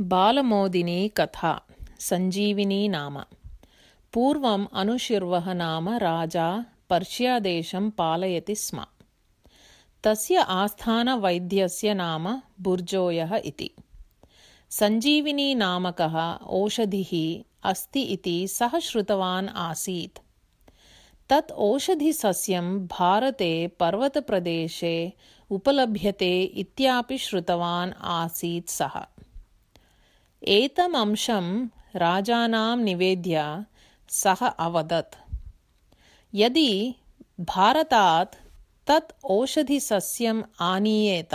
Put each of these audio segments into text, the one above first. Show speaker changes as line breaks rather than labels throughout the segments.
बालमोदिनी कथा सञ्जीविनी नाम। पूर्वम् अनुशिर्वः नाम राजा पर्ष्यादेशं पालयति स्म। तस्य आस्थानवैद्यस्य नाम बुर्जोयः इति। सञ्जीविनी नामकः ओषधिः अस्ति इति सः श्रुतवान् आसीत्। तत् ओषधिसस्यं भारते पर्वतप्रदेशे उपलभ्यते इत्यापि श्रुतवान् आसीत् सः एतमंशं राजानां निवेद्य सः अवदत्। यदि भारतात् तत् ओषधिसस्यम् आनीयेत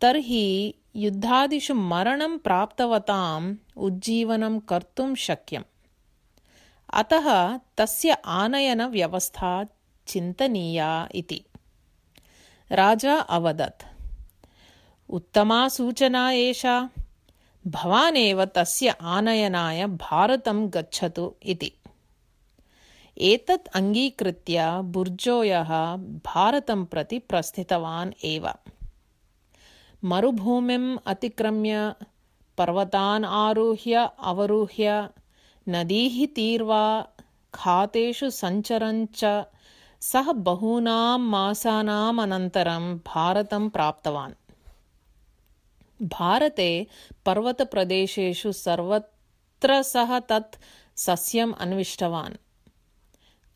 तर्हि युद्धादिषु मरणं प्राप्तवताम् उज्जीवनं कर्तुं शक्यम्। अतः तस्य आनयनव्यवस्था चिन्तनीया इति। राजा अवदत्। उत्तमा सूचना एषा भवानेव तस्य आनयनाय भारतं गच्छतु इति। एतत् अङ्गीकृत्य बुर्जोयः भारतं प्रति प्रस्थितवान् एव। मरुभूमिम् अतिक्रम्य पर्वतान् आरुह्य अवरुह्य नदीः तीर्वा खातेषु सञ्चरञ्च सः बहूनां मासानाम् अनन्तरं भारतं प्राप्तवान् भारते पर्वतप्रदेशेषु सर्वत्र सः तत् सस्यम् अन्विष्टवान्।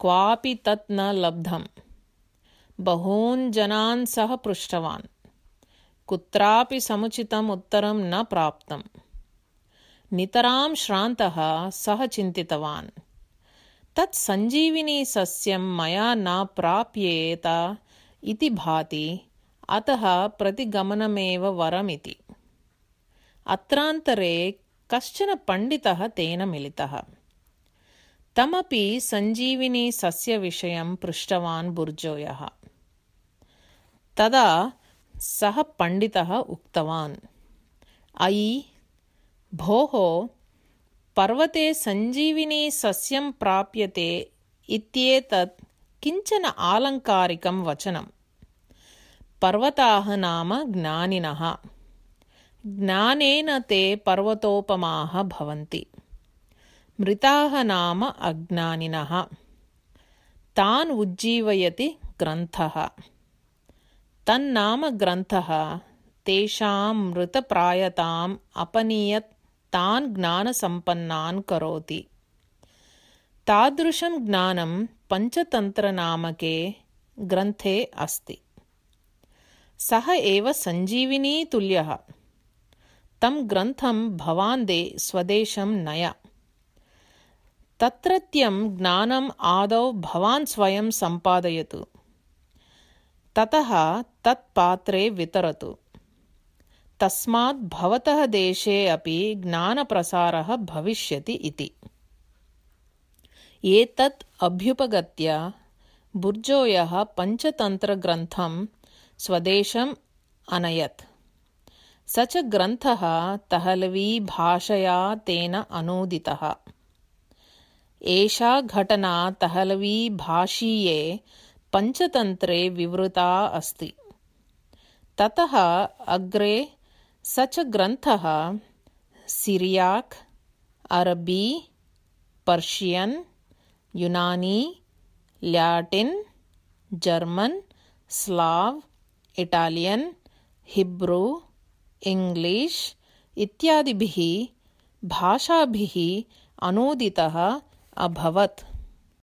क्वापि तत् न लब्धम्। बहून् जनान् सः पृष्टवान्। कुत्रापि समुचितम् उत्तरं न प्राप्तम्। नितरां श्रान्तः सः चिन्तितवान्। तत् सञ्जीविनीसस्यं मया न प्राप्येत इति भाति अतः प्रतिगमनमेव वरमिति अत्रान्तरे कश्चन पण्डितः तेन मिलितः। तमपि सञ्जीविनीसस्यविषयं पृष्टवान् बुर्जोयः। तदा सः पण्डितः उक्तवान् अयि भोः पर्वते सञ्जीविनीसस्यं प्राप्यते इत्येतत् किञ्चन आलङ्कारिकं वचनम् पर्वताः नाम ज्ञानिनः ज्ञानेन ते पर्वतोपमाः भवन्ति। मृताः नाम अज्ञानिनः। तान् उज्जीवयति ग्रन्थः। तन्नाम ग्रन्थः तेषां मृतप्रायताम् अपनीयत् तान् ज्ञानसम्पन्नान् करोति। तादृशं ज्ञानं पञ्चतन्त्रनामके ग्रन्थे अस्ति। सः एव सञ्जीविनीतुल्यः तं ग्रन्थं भवान् दे स्वदेशं नय। तत्रत्यं ज्ञानम् आदौ भवान् स्वयं सम्पादयतु। ततः तत् पात्रे वितरतु। तस्मात् भवतः देशे अपि ज्ञानप्रसारः भविष्यति इति। एतत् अभ्युपगत्य बुर्जोयः पञ्चतन्त्रग्रन्थं स्वदेशम् अनयत् स च ग्रन्थः तहलवीभाषया तेन अनूदितः। एषा घटना तहलवीभाषीये पञ्चतन्त्रे विवृता अस्ति। ततः अग्रे स च ग्रन्थः सिरियाक्, अरबी, पर्शियन्, युनानी, Latin, German, Slav, Italian, Hebrew English इत्यादिभिः भाषाभिः अनूदितः अभवत्।